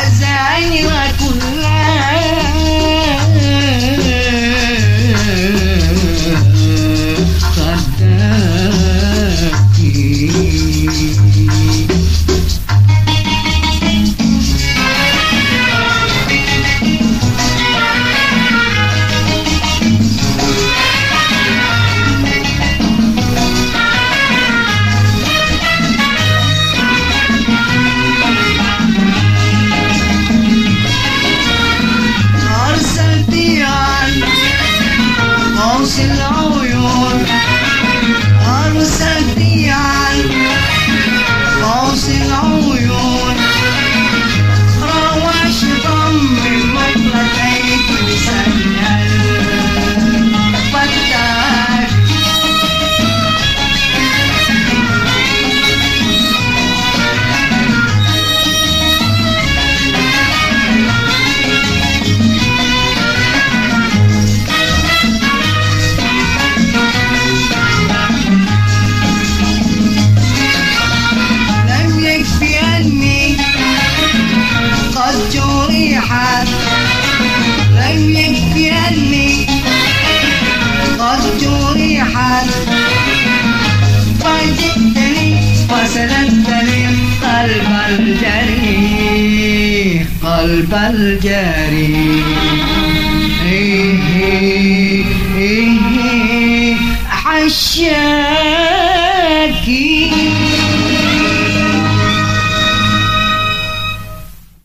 عسى أن يكون القلب الجاري إيه إيه إيه حشاش